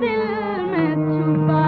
दिल में छुपा